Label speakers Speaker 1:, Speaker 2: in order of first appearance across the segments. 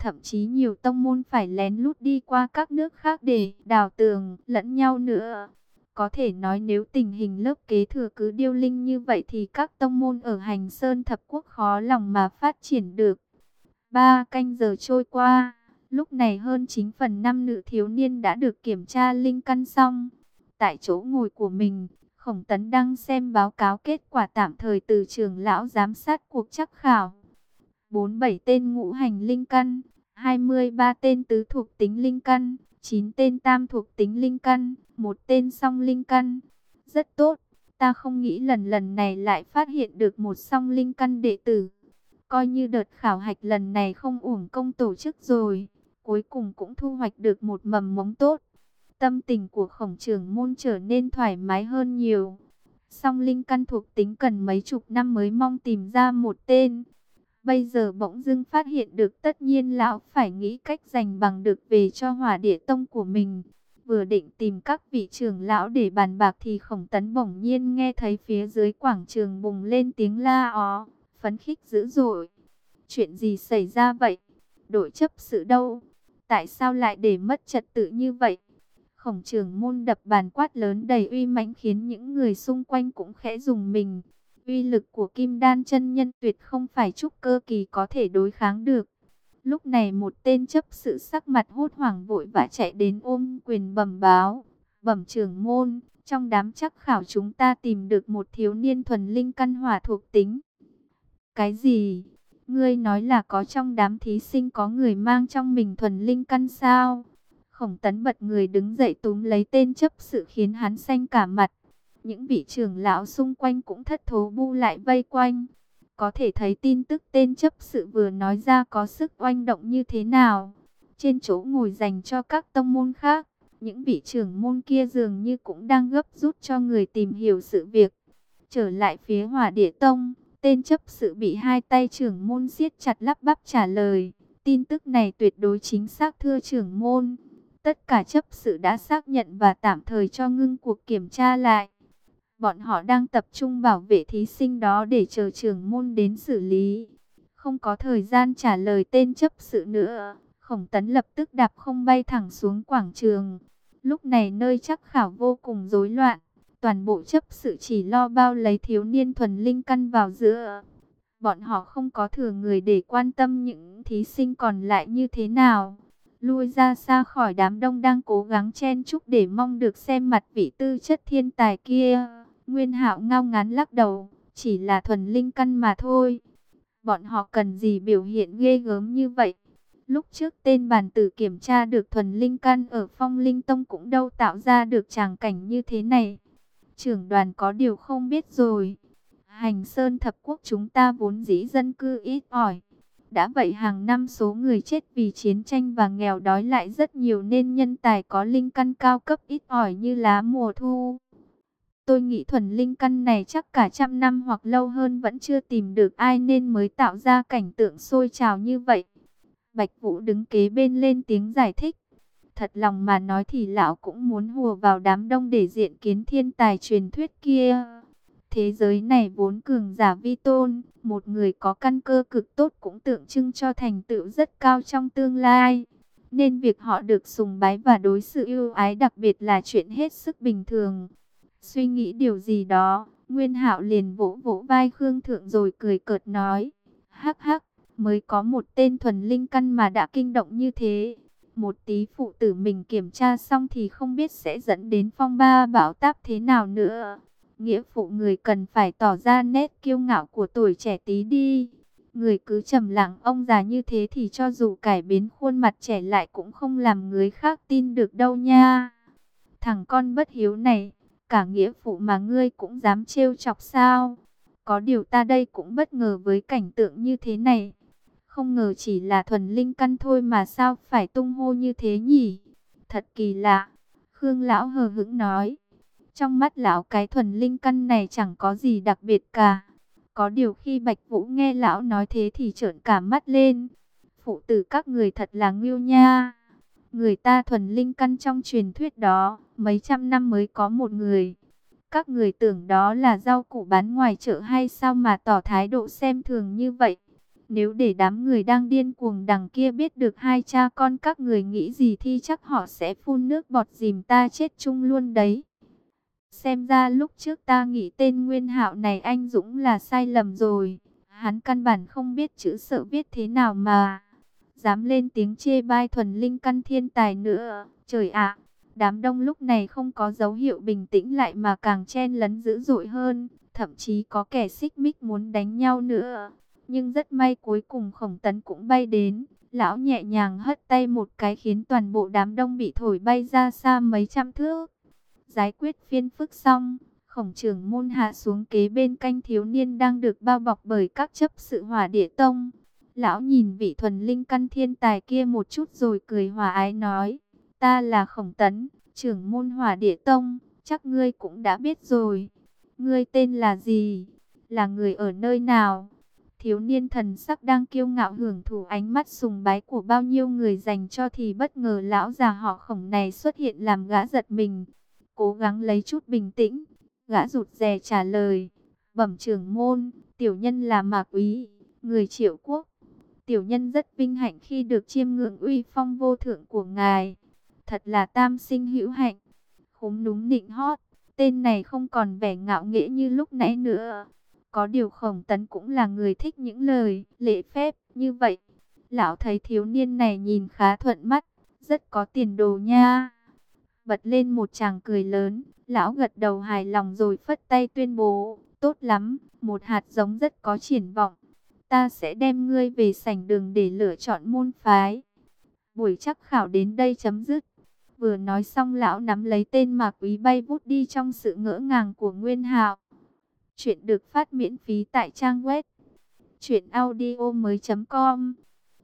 Speaker 1: Thậm chí nhiều tông môn phải lén lút đi qua các nước khác để đào tường lẫn nhau nữa. Có thể nói nếu tình hình lớp kế thừa cứ điêu linh như vậy thì các tông môn ở hành sơn thập quốc khó lòng mà phát triển được. Ba canh giờ trôi qua, lúc này hơn 9 phần năm nữ thiếu niên đã được kiểm tra linh căn xong. Tại chỗ ngồi của mình, Khổng Tấn đang xem báo cáo kết quả tạm thời từ trường lão giám sát cuộc chắc khảo. 47 tên ngũ hành linh căn, 23 tên tứ thuộc tính linh căn, 9 tên tam thuộc tính linh căn, một tên song linh căn. Rất tốt, ta không nghĩ lần lần này lại phát hiện được một song linh căn đệ tử. Coi như đợt khảo hạch lần này không uổng công tổ chức rồi, cuối cùng cũng thu hoạch được một mầm mống tốt. Tâm tình của khổng trưởng môn trở nên thoải mái hơn nhiều. Song linh căn thuộc tính cần mấy chục năm mới mong tìm ra một tên. Bây giờ bỗng dưng phát hiện được tất nhiên lão phải nghĩ cách giành bằng được về cho hỏa địa tông của mình. Vừa định tìm các vị trưởng lão để bàn bạc thì khổng tấn bỗng nhiên nghe thấy phía dưới quảng trường bùng lên tiếng la ó, phấn khích dữ dội. Chuyện gì xảy ra vậy? Đội chấp sự đâu? Tại sao lại để mất trật tự như vậy? Khổng trường môn đập bàn quát lớn đầy uy mãnh khiến những người xung quanh cũng khẽ dùng mình. Uy lực của kim đan chân nhân tuyệt không phải trúc cơ kỳ có thể đối kháng được. Lúc này một tên chấp sự sắc mặt hốt hoảng vội vã chạy đến ôm quyền bẩm báo. Bẩm trưởng môn, trong đám chắc khảo chúng ta tìm được một thiếu niên thuần linh căn hỏa thuộc tính. Cái gì? Ngươi nói là có trong đám thí sinh có người mang trong mình thuần linh căn sao? Khổng tấn bật người đứng dậy túm lấy tên chấp sự khiến hắn xanh cả mặt. Những vị trưởng lão xung quanh cũng thất thố bu lại vây quanh. Có thể thấy tin tức tên chấp sự vừa nói ra có sức oanh động như thế nào. Trên chỗ ngồi dành cho các tông môn khác, những vị trưởng môn kia dường như cũng đang gấp rút cho người tìm hiểu sự việc. Trở lại phía hỏa địa tông, tên chấp sự bị hai tay trưởng môn siết chặt lắp bắp trả lời. Tin tức này tuyệt đối chính xác thưa trưởng môn. Tất cả chấp sự đã xác nhận và tạm thời cho ngưng cuộc kiểm tra lại. Bọn họ đang tập trung bảo vệ thí sinh đó để chờ trưởng môn đến xử lý. Không có thời gian trả lời tên chấp sự nữa. Khổng tấn lập tức đạp không bay thẳng xuống quảng trường. Lúc này nơi chắc khảo vô cùng rối loạn. Toàn bộ chấp sự chỉ lo bao lấy thiếu niên thuần linh căn vào giữa. Bọn họ không có thừa người để quan tâm những thí sinh còn lại như thế nào lui ra xa khỏi đám đông đang cố gắng chen chúc để mong được xem mặt vị tư chất thiên tài kia. Nguyên hạo ngao ngán lắc đầu, chỉ là thuần linh căn mà thôi. Bọn họ cần gì biểu hiện ghê gớm như vậy? Lúc trước tên bản tử kiểm tra được thuần linh căn ở phong linh tông cũng đâu tạo ra được tràng cảnh như thế này. Trưởng đoàn có điều không biết rồi. Hành sơn thập quốc chúng ta vốn dĩ dân cư ít ỏi đã vậy hàng năm số người chết vì chiến tranh và nghèo đói lại rất nhiều nên nhân tài có linh căn cao cấp ít ỏi như lá mùa thu. Tôi nghĩ thuần linh căn này chắc cả trăm năm hoặc lâu hơn vẫn chưa tìm được ai nên mới tạo ra cảnh tượng sôi trào như vậy. Bạch Vũ đứng kế bên lên tiếng giải thích. Thật lòng mà nói thì lão cũng muốn hùa vào đám đông để diện kiến thiên tài truyền thuyết kia. Thế giới này vốn cường giả vi tôn, một người có căn cơ cực tốt cũng tượng trưng cho thành tựu rất cao trong tương lai. Nên việc họ được sùng bái và đối xử yêu ái đặc biệt là chuyện hết sức bình thường. Suy nghĩ điều gì đó, Nguyên Hạo liền vỗ vỗ vai Khương Thượng rồi cười cợt nói. Hắc hắc, mới có một tên thuần linh căn mà đã kinh động như thế. Một tí phụ tử mình kiểm tra xong thì không biết sẽ dẫn đến phong ba bảo táp thế nào nữa. Nghĩa phụ người cần phải tỏ ra nét kiêu ngạo của tuổi trẻ tí đi. Người cứ trầm lặng ông già như thế thì cho dù cải biến khuôn mặt trẻ lại cũng không làm người khác tin được đâu nha. Thằng con bất hiếu này, cả nghĩa phụ mà ngươi cũng dám trêu chọc sao? Có điều ta đây cũng bất ngờ với cảnh tượng như thế này. Không ngờ chỉ là thuần linh căn thôi mà sao phải tung hô như thế nhỉ? Thật kỳ lạ. Khương lão hờ hững nói. Trong mắt lão cái thuần linh căn này chẳng có gì đặc biệt cả. Có điều khi Bạch Vũ nghe lão nói thế thì trợn cả mắt lên. Phụ tử các người thật là ngưu nha. Người ta thuần linh căn trong truyền thuyết đó, mấy trăm năm mới có một người. Các người tưởng đó là rau củ bán ngoài chợ hay sao mà tỏ thái độ xem thường như vậy. Nếu để đám người đang điên cuồng đằng kia biết được hai cha con các người nghĩ gì thì chắc họ sẽ phun nước bọt dìm ta chết chung luôn đấy. Xem ra lúc trước ta nghĩ tên Nguyên Hạo này anh Dũng là sai lầm rồi. Hắn căn bản không biết chữ sợ viết thế nào mà. Dám lên tiếng chê bai thuần linh căn thiên tài nữa. Trời ạ, đám đông lúc này không có dấu hiệu bình tĩnh lại mà càng chen lấn dữ dội hơn. Thậm chí có kẻ xích mích muốn đánh nhau nữa. Nhưng rất may cuối cùng khổng tấn cũng bay đến. Lão nhẹ nhàng hất tay một cái khiến toàn bộ đám đông bị thổi bay ra xa mấy trăm thước. Giải quyết phiên phức xong, khổng trưởng môn hạ xuống kế bên canh thiếu niên đang được bao bọc bởi các chấp sự hỏa địa tông. Lão nhìn vị thuần linh căn thiên tài kia một chút rồi cười hòa ái nói, ta là khổng tấn, trưởng môn hỏa địa tông, chắc ngươi cũng đã biết rồi. Ngươi tên là gì? Là người ở nơi nào? Thiếu niên thần sắc đang kiêu ngạo hưởng thụ ánh mắt sùng bái của bao nhiêu người dành cho thì bất ngờ lão già họ khổng này xuất hiện làm gã giật mình. Cố gắng lấy chút bình tĩnh, gã rụt rè trả lời. Bẩm trưởng môn, tiểu nhân là Mạc Úy, người triệu quốc. Tiểu nhân rất vinh hạnh khi được chiêm ngưỡng uy phong vô thượng của ngài. Thật là tam sinh hữu hạnh. Khúm núm nịnh hót, tên này không còn vẻ ngạo nghễ như lúc nãy nữa. Có điều khổng tấn cũng là người thích những lời, lễ phép, như vậy. Lão thấy thiếu niên này nhìn khá thuận mắt, rất có tiền đồ nha. Bật lên một chàng cười lớn, lão gật đầu hài lòng rồi phất tay tuyên bố, tốt lắm, một hạt giống rất có triển vọng. Ta sẽ đem ngươi về sảnh đường để lựa chọn môn phái. Buổi chắc khảo đến đây chấm dứt. Vừa nói xong lão nắm lấy tên mà quý bay vút đi trong sự ngỡ ngàng của Nguyên Hạo. Chuyện được phát miễn phí tại trang web truyệnaudiomoi.com.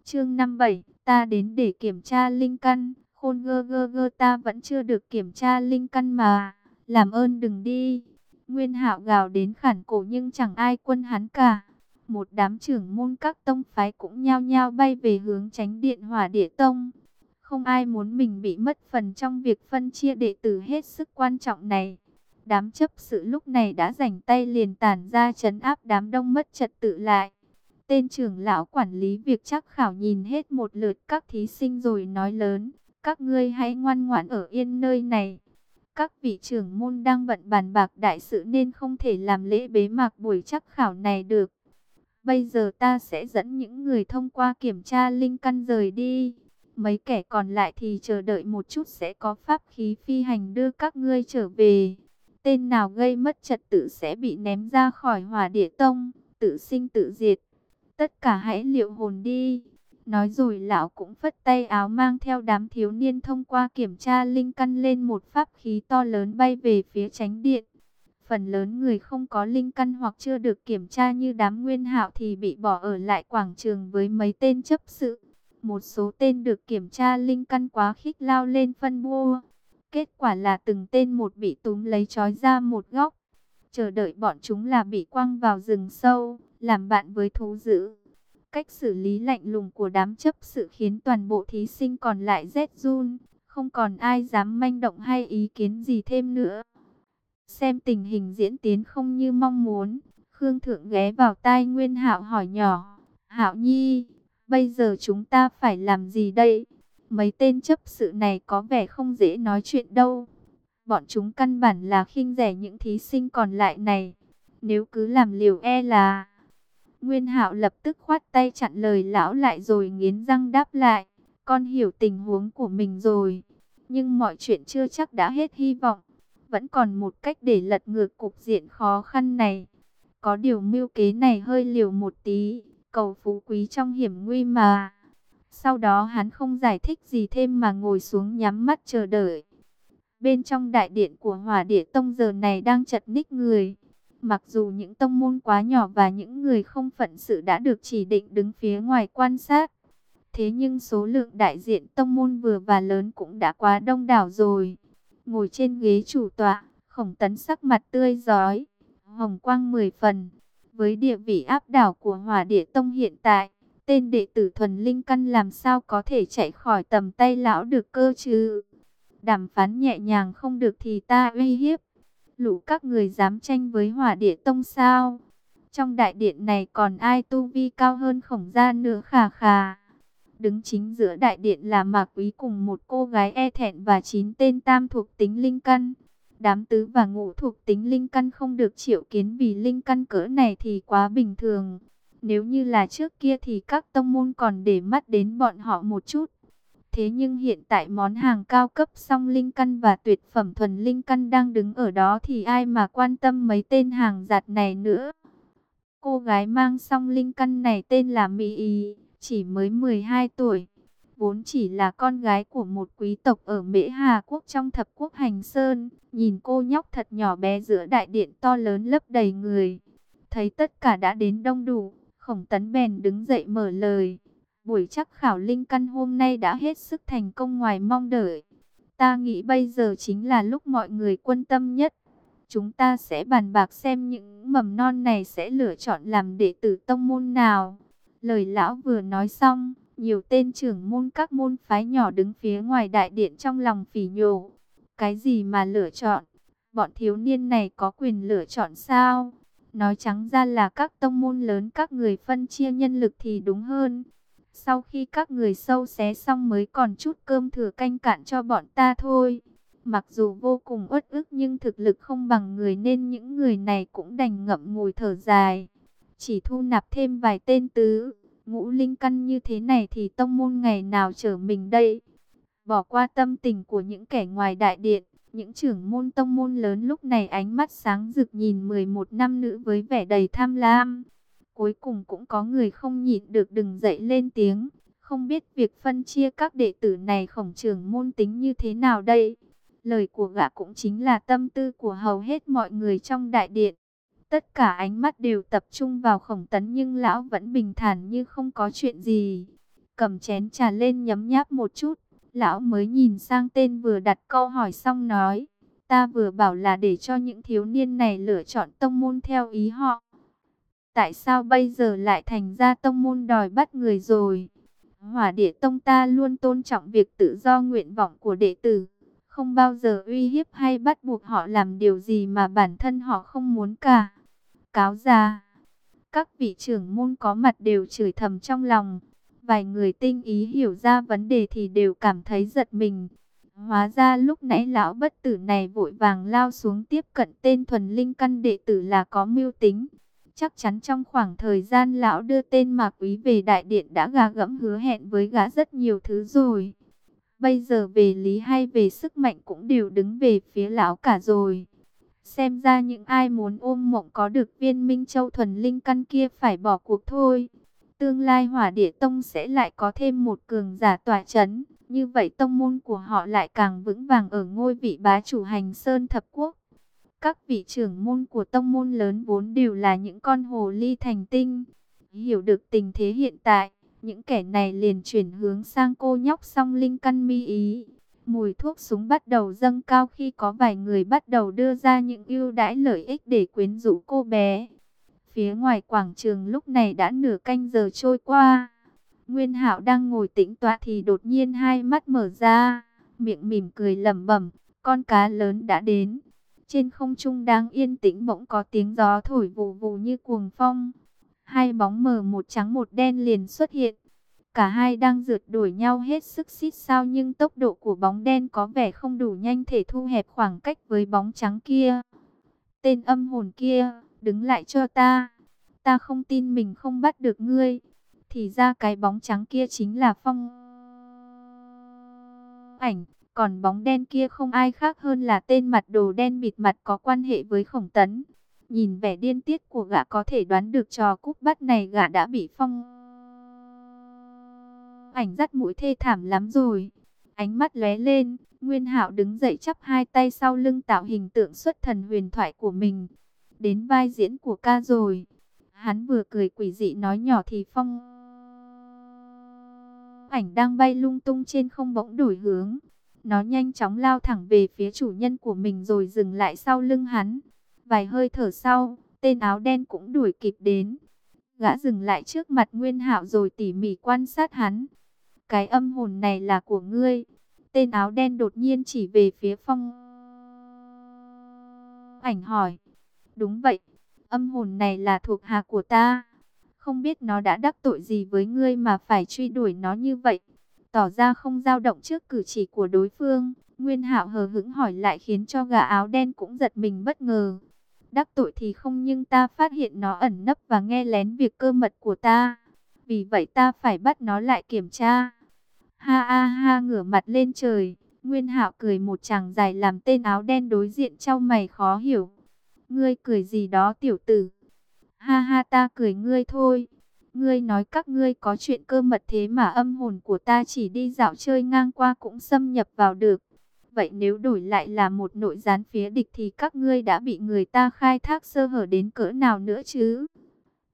Speaker 1: Chương 57, ta đến để kiểm tra linh căn, khôn gơ gơ gơ ta vẫn chưa được kiểm tra linh căn mà, làm ơn đừng đi. Nguyên Hạo gào đến khản cổ nhưng chẳng ai quân hắn cả. Một đám trưởng môn các tông phái cũng nhao nhao bay về hướng tránh điện hỏa địa tông. Không ai muốn mình bị mất phần trong việc phân chia đệ tử hết sức quan trọng này. Đám chấp sự lúc này đã rảnh tay liền tản ra chấn áp đám đông mất trật tự lại. Tên trưởng lão quản lý việc chắc khảo nhìn hết một lượt các thí sinh rồi nói lớn. Các ngươi hãy ngoan ngoãn ở yên nơi này. Các vị trưởng môn đang bận bàn bạc đại sự nên không thể làm lễ bế mạc buổi chắc khảo này được. Bây giờ ta sẽ dẫn những người thông qua kiểm tra linh căn rời đi. Mấy kẻ còn lại thì chờ đợi một chút sẽ có pháp khí phi hành đưa các ngươi trở về. Tên nào gây mất trật tự sẽ bị ném ra khỏi hỏa địa tông, tự sinh tự diệt. Tất cả hãy liệu hồn đi. Nói rồi lão cũng phất tay áo mang theo đám thiếu niên thông qua kiểm tra linh căn lên một pháp khí to lớn bay về phía tránh điện. Phần lớn người không có linh căn hoặc chưa được kiểm tra như đám nguyên hạo thì bị bỏ ở lại quảng trường với mấy tên chấp sự. Một số tên được kiểm tra linh căn quá khích lao lên phân bua. Kết quả là từng tên một bị túm lấy trói ra một góc. Chờ đợi bọn chúng là bị quăng vào rừng sâu, làm bạn với thú dữ. Cách xử lý lạnh lùng của đám chấp sự khiến toàn bộ thí sinh còn lại rét run. Không còn ai dám manh động hay ý kiến gì thêm nữa. Xem tình hình diễn tiến không như mong muốn. Khương Thượng ghé vào tai Nguyên Hạo hỏi nhỏ. Hạo Nhi, bây giờ chúng ta phải làm gì đây? Mấy tên chấp sự này có vẻ không dễ nói chuyện đâu. Bọn chúng căn bản là khinh rẻ những thí sinh còn lại này. Nếu cứ làm liều e là... Nguyên hạo lập tức khoát tay chặn lời lão lại rồi nghiến răng đáp lại. Con hiểu tình huống của mình rồi. Nhưng mọi chuyện chưa chắc đã hết hy vọng. Vẫn còn một cách để lật ngược cục diện khó khăn này. Có điều mưu kế này hơi liều một tí. Cầu phú quý trong hiểm nguy mà. Sau đó hắn không giải thích gì thêm mà ngồi xuống nhắm mắt chờ đợi. Bên trong đại điện của hỏa địa tông giờ này đang chật ních người. Mặc dù những tông môn quá nhỏ và những người không phận sự đã được chỉ định đứng phía ngoài quan sát. Thế nhưng số lượng đại diện tông môn vừa và lớn cũng đã quá đông đảo rồi. Ngồi trên ghế chủ tọa, khổng tấn sắc mặt tươi giói, hồng quang mười phần. Với địa vị áp đảo của hỏa địa tông hiện tại, tên đệ tử thuần linh căn làm sao có thể chạy khỏi tầm tay lão được cơ chứ? Đàm phán nhẹ nhàng không được thì ta uy hiếp. Lũ các người dám tranh với hỏa địa tông sao? Trong đại điện này còn ai tu vi cao hơn khổng gia nữa khà khà. Đứng chính giữa đại điện là Mạc Quý cùng một cô gái e thẹn và chín tên tam thuộc tính linh căn. Đám tứ và ngũ thuộc tính linh căn không được triệu kiến vì linh căn cỡ này thì quá bình thường. Nếu như là trước kia thì các tông môn còn để mắt đến bọn họ một chút. Thế nhưng hiện tại món hàng cao cấp song linh căn và tuyệt phẩm thuần linh căn đang đứng ở đó thì ai mà quan tâm mấy tên hàng giặt này nữa. Cô gái mang song linh căn này tên là Mỹ Ý, chỉ mới 12 tuổi. Vốn chỉ là con gái của một quý tộc ở Mễ Hà Quốc trong thập quốc hành sơn. Nhìn cô nhóc thật nhỏ bé giữa đại điện to lớn lấp đầy người. Thấy tất cả đã đến đông đủ, khổng tấn bèn đứng dậy mở lời. Buổi chắc khảo linh căn hôm nay đã hết sức thành công ngoài mong đợi. Ta nghĩ bây giờ chính là lúc mọi người quan tâm nhất. Chúng ta sẽ bàn bạc xem những mầm non này sẽ lựa chọn làm đệ tử tông môn nào. Lời lão vừa nói xong, nhiều tên trưởng môn các môn phái nhỏ đứng phía ngoài đại điện trong lòng phỉ nhổ. Cái gì mà lựa chọn? Bọn thiếu niên này có quyền lựa chọn sao? Nói trắng ra là các tông môn lớn các người phân chia nhân lực thì đúng hơn. Sau khi các người sâu xé xong mới còn chút cơm thừa canh cạn cho bọn ta thôi. Mặc dù vô cùng uất ức nhưng thực lực không bằng người nên những người này cũng đành ngậm ngùi thở dài. Chỉ thu nạp thêm vài tên tứ, ngũ linh căn như thế này thì tông môn ngày nào trở mình đây. Bỏ qua tâm tình của những kẻ ngoài đại điện, những trưởng môn tông môn lớn lúc này ánh mắt sáng rực nhìn 11 năm nữ với vẻ đầy tham lam. Cuối cùng cũng có người không nhịn được đừng dậy lên tiếng. Không biết việc phân chia các đệ tử này khổng trưởng môn tính như thế nào đây? Lời của gã cũng chính là tâm tư của hầu hết mọi người trong đại điện. Tất cả ánh mắt đều tập trung vào khổng tấn nhưng lão vẫn bình thản như không có chuyện gì. Cầm chén trà lên nhấm nháp một chút. Lão mới nhìn sang tên vừa đặt câu hỏi xong nói. Ta vừa bảo là để cho những thiếu niên này lựa chọn tông môn theo ý họ. Tại sao bây giờ lại thành ra tông môn đòi bắt người rồi? Hỏa địa tông ta luôn tôn trọng việc tự do nguyện vọng của đệ tử. Không bao giờ uy hiếp hay bắt buộc họ làm điều gì mà bản thân họ không muốn cả. Cáo ra, các vị trưởng môn có mặt đều chửi thầm trong lòng. Vài người tinh ý hiểu ra vấn đề thì đều cảm thấy giật mình. Hóa ra lúc nãy lão bất tử này vội vàng lao xuống tiếp cận tên thuần linh căn đệ tử là có mưu tính. Chắc chắn trong khoảng thời gian lão đưa tên Mạc Quý về đại điện đã gà gẫm hứa hẹn với gã rất nhiều thứ rồi. Bây giờ về lý hay về sức mạnh cũng đều đứng về phía lão cả rồi. Xem ra những ai muốn ôm mộng có được viên minh châu thuần linh căn kia phải bỏ cuộc thôi. Tương lai hỏa địa tông sẽ lại có thêm một cường giả tỏa chấn. Như vậy tông môn của họ lại càng vững vàng ở ngôi vị bá chủ hành sơn thập quốc. Các vị trưởng môn của tông môn lớn vốn đều là những con hồ ly thành tinh. Hiểu được tình thế hiện tại, những kẻ này liền chuyển hướng sang cô nhóc song linh căn mi ý. Mùi thuốc súng bắt đầu dâng cao khi có vài người bắt đầu đưa ra những ưu đãi lợi ích để quyến rũ cô bé. Phía ngoài quảng trường lúc này đã nửa canh giờ trôi qua. Nguyên Hạo đang ngồi tĩnh tọa thì đột nhiên hai mắt mở ra, miệng mỉm cười lẩm bẩm, con cá lớn đã đến. Trên không trung đang yên tĩnh bỗng có tiếng gió thổi vù vù như cuồng phong. Hai bóng mờ một trắng một đen liền xuất hiện. Cả hai đang rượt đuổi nhau hết sức xít sao nhưng tốc độ của bóng đen có vẻ không đủ nhanh thể thu hẹp khoảng cách với bóng trắng kia. Tên âm hồn kia, đứng lại cho ta. Ta không tin mình không bắt được ngươi. Thì ra cái bóng trắng kia chính là phong ảnh. Còn bóng đen kia không ai khác hơn là tên mặt đồ đen bịt mặt có quan hệ với khổng tấn. Nhìn vẻ điên tiết của gã có thể đoán được trò cúp bắt này gã đã bị phong ảnh dắt mũi thê thảm lắm rồi. Ánh mắt lóe lên, Nguyên Hạo đứng dậy chắp hai tay sau lưng tạo hình tượng xuất thần huyền thoại của mình. Đến vai diễn của ca rồi. Hắn vừa cười quỷ dị nói nhỏ thì phong ảnh đang bay lung tung trên không bỗng đổi hướng. Nó nhanh chóng lao thẳng về phía chủ nhân của mình rồi dừng lại sau lưng hắn. Vài hơi thở sau, tên áo đen cũng đuổi kịp đến. Gã dừng lại trước mặt Nguyên Hạo rồi tỉ mỉ quan sát hắn. Cái âm hồn này là của ngươi. Tên áo đen đột nhiên chỉ về phía phong. Ảnh hỏi. Đúng vậy. Âm hồn này là thuộc hạ của ta. Không biết nó đã đắc tội gì với ngươi mà phải truy đuổi nó như vậy. Tỏ ra không dao động trước cử chỉ của đối phương. Nguyên hạo hờ hững hỏi lại khiến cho gã áo đen cũng giật mình bất ngờ. Đắc tội thì không nhưng ta phát hiện nó ẩn nấp và nghe lén việc cơ mật của ta. Vì vậy ta phải bắt nó lại kiểm tra. Ha ha ha, ngửa mặt lên trời. Nguyên hạo cười một chàng dài làm tên áo đen đối diện trao mày khó hiểu. Ngươi cười gì đó tiểu tử. Ha ha, ta cười ngươi thôi. Ngươi nói các ngươi có chuyện cơ mật thế mà âm hồn của ta chỉ đi dạo chơi ngang qua cũng xâm nhập vào được. Vậy nếu đổi lại là một nội gián phía địch thì các ngươi đã bị người ta khai thác sơ hở đến cỡ nào nữa chứ?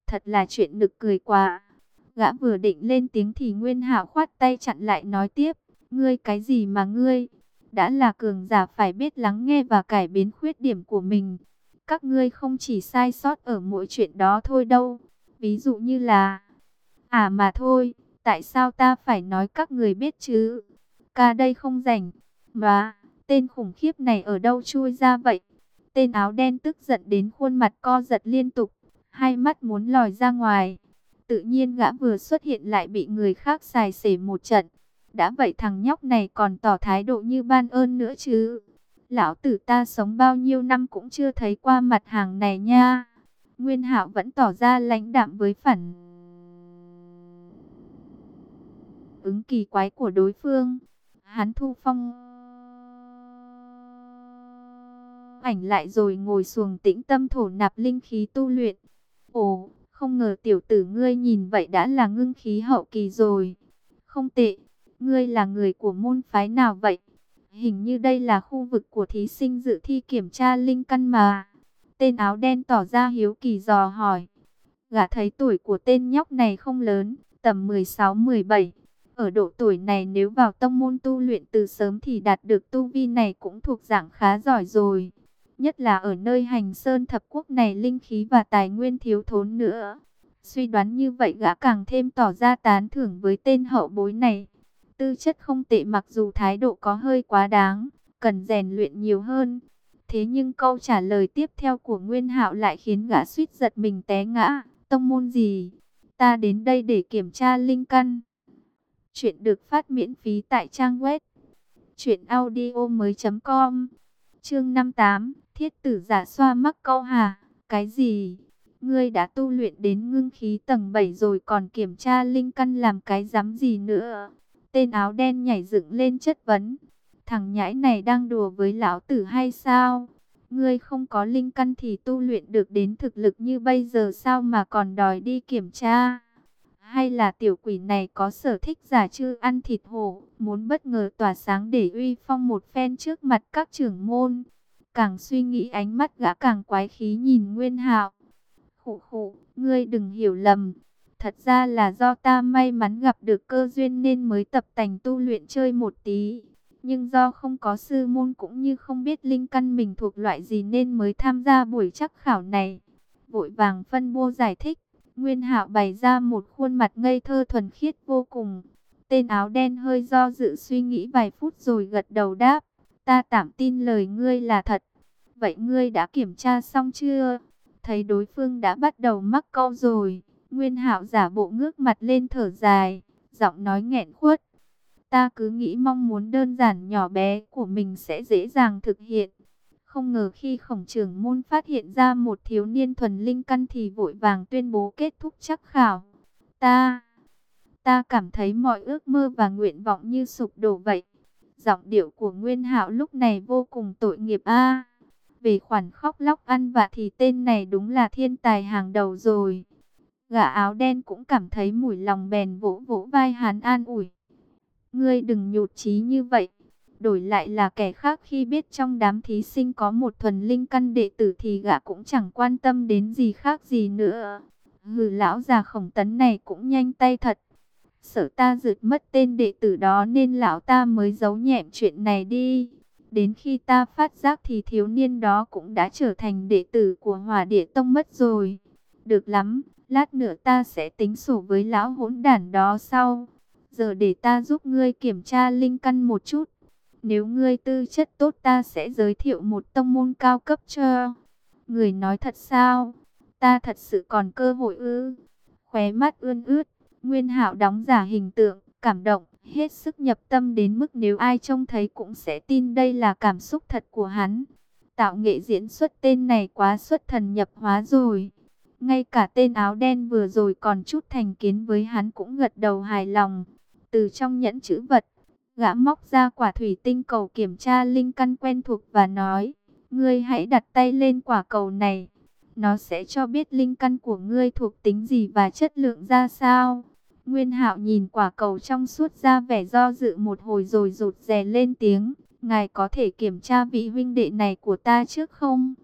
Speaker 1: Thật là chuyện nực cười quá. Gã vừa định lên tiếng thì Nguyên Hạo khoát tay chặn lại nói tiếp. Ngươi cái gì mà ngươi? Đã là cường giả phải biết lắng nghe và cải biến khuyết điểm của mình. Các ngươi không chỉ sai sót ở mỗi chuyện đó thôi đâu. Ví dụ như là... À mà thôi, tại sao ta phải nói các người biết chứ? Ca đây không rảnh. Mà, tên khủng khiếp này ở đâu chui ra vậy? Tên áo đen tức giận đến khuôn mặt co giật liên tục. Hai mắt muốn lòi ra ngoài. Tự nhiên gã vừa xuất hiện lại bị người khác xài xể một trận. Đã vậy thằng nhóc này còn tỏ thái độ như ban ơn nữa chứ. Lão tử ta sống bao nhiêu năm cũng chưa thấy qua mặt hàng này nha. Nguyên hạo vẫn tỏ ra lãnh đạm với phản ứng kỳ quái của đối phương. Hắn thu phong ảnh lại rồi ngồi xuồng tĩnh tâm thổ nạp linh khí tu luyện. Ồ, không ngờ tiểu tử ngươi nhìn vậy đã là ngưng khí hậu kỳ rồi. Không tệ, ngươi là người của môn phái nào vậy? Hình như đây là khu vực của thí sinh dự thi kiểm tra linh căn mà. Tên áo đen tỏ ra hiếu kỳ dò hỏi. Gã thấy tuổi của tên nhóc này không lớn, tầm 16-17. Ở độ tuổi này nếu vào tông môn tu luyện từ sớm thì đạt được tu vi này cũng thuộc dạng khá giỏi rồi. Nhất là ở nơi hành sơn thập quốc này linh khí và tài nguyên thiếu thốn nữa. Suy đoán như vậy gã càng thêm tỏ ra tán thưởng với tên hậu bối này. Tư chất không tệ mặc dù thái độ có hơi quá đáng, cần rèn luyện nhiều hơn. Thế nhưng câu trả lời tiếp theo của Nguyên Hạo lại khiến gã suýt giật mình té ngã. Tông môn gì? Ta đến đây để kiểm tra linh căn. Chuyện được phát miễn phí tại trang web truyệnaudiomoi.com. Chương 58, Thiết tử giả xoa mắc câu hà, cái gì? Ngươi đã tu luyện đến ngưng khí tầng 7 rồi còn kiểm tra linh căn làm cái dám gì nữa? Tên áo đen nhảy dựng lên chất vấn. Thằng nhãi này đang đùa với lão tử hay sao? Ngươi không có linh căn thì tu luyện được đến thực lực như bây giờ sao mà còn đòi đi kiểm tra? Hay là tiểu quỷ này có sở thích giả chư ăn thịt hổ, muốn bất ngờ tỏa sáng để uy phong một phen trước mặt các trưởng môn? Càng suy nghĩ ánh mắt gã càng quái khí nhìn Nguyên Hạo. Khụ khụ, ngươi đừng hiểu lầm. Thật ra là do ta may mắn gặp được cơ duyên nên mới tập tành tu luyện chơi một tí. Nhưng do không có sư môn cũng như không biết linh căn mình thuộc loại gì nên mới tham gia buổi chắc khảo này. Vội vàng phân bô giải thích. Nguyên Hạo bày ra một khuôn mặt ngây thơ thuần khiết vô cùng. Tên áo đen hơi do dự suy nghĩ vài phút rồi gật đầu đáp. Ta tạm tin lời ngươi là thật. Vậy ngươi đã kiểm tra xong chưa? Thấy đối phương đã bắt đầu mắc câu rồi. Nguyên Hạo giả bộ ngước mặt lên thở dài. Giọng nói nghẹn khuất. Ta cứ nghĩ mong muốn đơn giản nhỏ bé của mình sẽ dễ dàng thực hiện. Không ngờ khi khổng trưởng môn phát hiện ra một thiếu niên thuần linh căn thì vội vàng tuyên bố kết thúc chắc khảo. Ta, ta cảm thấy mọi ước mơ và nguyện vọng như sụp đổ vậy. Giọng điệu của Nguyên Hạo lúc này vô cùng tội nghiệp a. về khoản khóc lóc ăn vạ thì tên này đúng là thiên tài hàng đầu rồi. Gã áo đen cũng cảm thấy mùi lòng bèn vỗ vỗ vai hắn an ủi. Ngươi đừng nhụt chí như vậy. Đổi lại là kẻ khác khi biết trong đám thí sinh có một thuần linh căn đệ tử thì gã cũng chẳng quan tâm đến gì khác gì nữa. Hừ, lão già khổng tấn này cũng nhanh tay thật. Sợ ta rượt mất tên đệ tử đó nên lão ta mới giấu nhẹm chuyện này đi. Đến khi ta phát giác thì thiếu niên đó cũng đã trở thành đệ tử của hỏa địa tông mất rồi. Được lắm, lát nữa ta sẽ tính sổ với lão hỗn đản đó sau. Giờ để ta giúp ngươi kiểm tra linh căn một chút. Nếu ngươi tư chất tốt ta sẽ giới thiệu một tông môn cao cấp cho. Người nói thật sao? ta thật sự còn cơ hội ư? Khóe mắt ươn ướt, Nguyên Hạo đóng giả hình tượng, cảm động, hết sức nhập tâm đến mức nếu ai trông thấy cũng sẽ tin đây là cảm xúc thật của hắn. Tạo nghệ diễn xuất tên này quá xuất thần nhập hóa rồi. Ngay cả tên áo đen vừa rồi còn chút thành kiến với hắn cũng gật đầu hài lòng. Từ trong nhẫn chữ vật, gã móc ra quả thủy tinh cầu kiểm tra linh căn quen thuộc và nói, ngươi hãy đặt tay lên quả cầu này. Nó sẽ cho biết linh căn của ngươi thuộc tính gì và chất lượng ra sao. Nguyên hạo nhìn quả cầu trong suốt ra vẻ do dự một hồi rồi rụt rè lên tiếng. Ngài có thể kiểm tra vị huynh đệ này của ta trước không?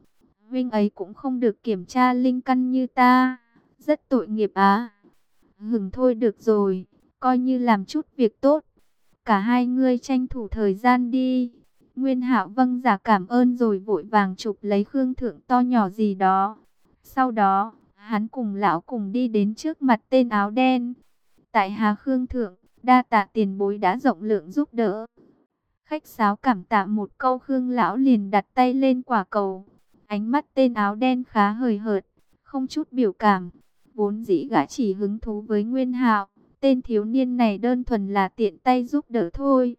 Speaker 1: Huynh ấy cũng không được kiểm tra linh căn như ta. Rất tội nghiệp á. Hừng thôi được rồi, coi như làm chút việc tốt. Cả hai ngươi tranh thủ thời gian đi. Nguyên hạo vâng giả cảm ơn rồi vội vàng chụp lấy khương thượng to nhỏ gì đó. Sau đó, hắn cùng lão cùng đi đến trước mặt tên áo đen. Tại Hà Khương Thượng, đa tạ tiền bối đã rộng lượng giúp đỡ. Khách sáo cảm tạ một câu Khương lão liền đặt tay lên quả cầu. Ánh mắt tên áo đen khá hời hợt, không chút biểu cảm. Vốn dĩ gã chỉ hứng thú với Nguyên Hạo, tên thiếu niên này đơn thuần là tiện tay giúp đỡ thôi.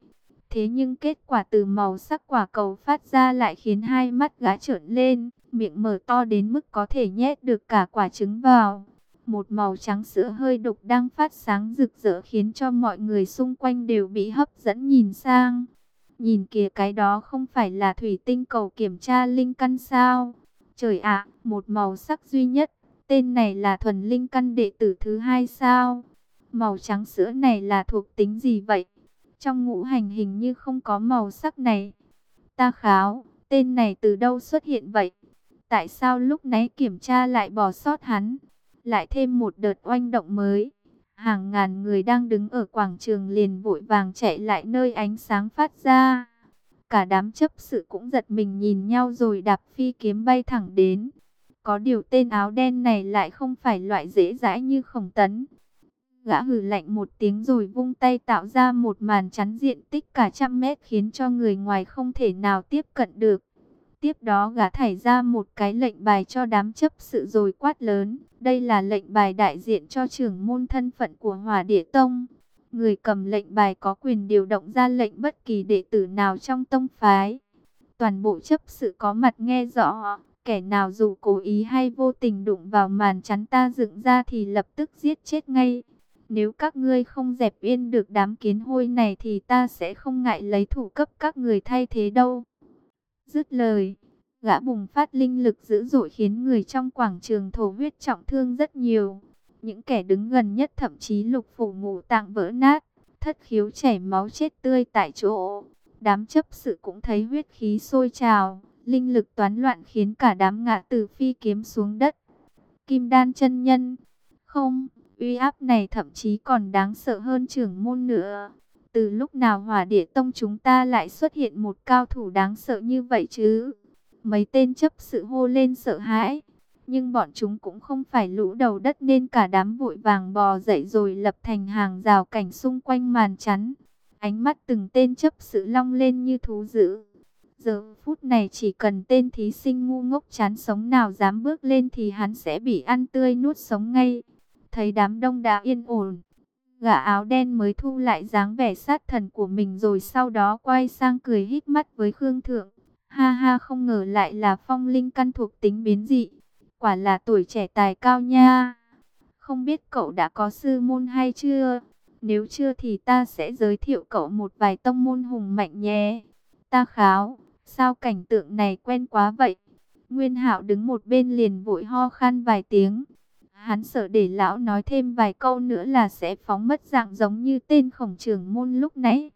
Speaker 1: Thế nhưng kết quả từ màu sắc quả cầu phát ra lại khiến hai mắt gã trợn lên, miệng mở to đến mức có thể nhét được cả quả trứng vào. Một màu trắng sữa hơi đục đang phát sáng rực rỡ khiến cho mọi người xung quanh đều bị hấp dẫn nhìn sang. Nhìn kìa cái đó không phải là thủy tinh cầu kiểm tra linh căn sao? Trời ạ, một màu sắc duy nhất, tên này là thuần linh căn đệ tử thứ hai sao? Màu trắng sữa này là thuộc tính gì vậy? Trong ngũ hành hình như không có màu sắc này. Ta kháo, tên này từ đâu xuất hiện vậy? Tại sao lúc nãy kiểm tra lại bỏ sót hắn? Lại thêm một đợt oanh động mới. Hàng ngàn người đang đứng ở quảng trường liền vội vàng chạy lại nơi ánh sáng phát ra. Cả đám chấp sự cũng giật mình nhìn nhau rồi đạp phi kiếm bay thẳng đến. Có điều tên áo đen này lại không phải loại dễ dãi như khổng tấn. Gã hừ lạnh một tiếng rồi vung tay tạo ra một màn chắn diện tích cả trăm mét khiến cho người ngoài không thể nào tiếp cận được. Tiếp đó gã thải ra một cái lệnh bài cho đám chấp sự rồi quát lớn. Đây là lệnh bài đại diện cho trưởng môn thân phận của Hòa Địa Tông. Người cầm lệnh bài có quyền điều động ra lệnh bất kỳ đệ tử nào trong tông phái. Toàn bộ chấp sự có mặt nghe rõ, kẻ nào dù cố ý hay vô tình đụng vào màn chắn ta dựng ra thì lập tức giết chết ngay. Nếu các ngươi không dẹp yên được đám kiến hôi này thì ta sẽ không ngại lấy thủ cấp các người thay thế đâu. Dứt lời, gã bùng phát linh lực dữ dội khiến người trong quảng trường thổ huyết trọng thương rất nhiều. Những kẻ đứng gần nhất thậm chí lục phủ ngũ tạng vỡ nát, thất khiếu chảy máu chết tươi tại chỗ. Đám chấp sự cũng thấy huyết khí sôi trào, linh lực toán loạn khiến cả đám ngã từ phi kiếm xuống đất. Kim đan chân nhân, không, uy áp này thậm chí còn đáng sợ hơn trưởng môn nữa. Từ lúc nào hỏa địa tông chúng ta lại xuất hiện một cao thủ đáng sợ như vậy chứ? Mấy tên chấp sự hô lên sợ hãi. Nhưng bọn chúng cũng không phải lũ đầu đất nên cả đám vội vàng bò dậy rồi lập thành hàng rào cảnh xung quanh màn chắn. Ánh mắt từng tên chấp sự long lên như thú dữ. Giờ phút này chỉ cần tên thí sinh ngu ngốc chán sống nào dám bước lên thì hắn sẽ bị ăn tươi nuốt sống ngay. Thấy đám đông đã yên ổn, gã áo đen mới thu lại dáng vẻ sát thần của mình rồi sau đó quay sang cười hít mắt với Khương Thượng. Ha ha không ngờ lại là phong linh căn thuộc tính biến dị. Quả là tuổi trẻ tài cao nha. Không biết cậu đã có sư môn hay chưa? Nếu chưa thì ta sẽ giới thiệu cậu một vài tông môn hùng mạnh nhé. Ta kháo, sao cảnh tượng này quen quá vậy? Nguyên Hạo đứng một bên liền vội ho khan vài tiếng. Hắn sợ để lão nói thêm vài câu nữa là sẽ phóng mất dạng giống như tên khổng trưởng môn lúc nãy.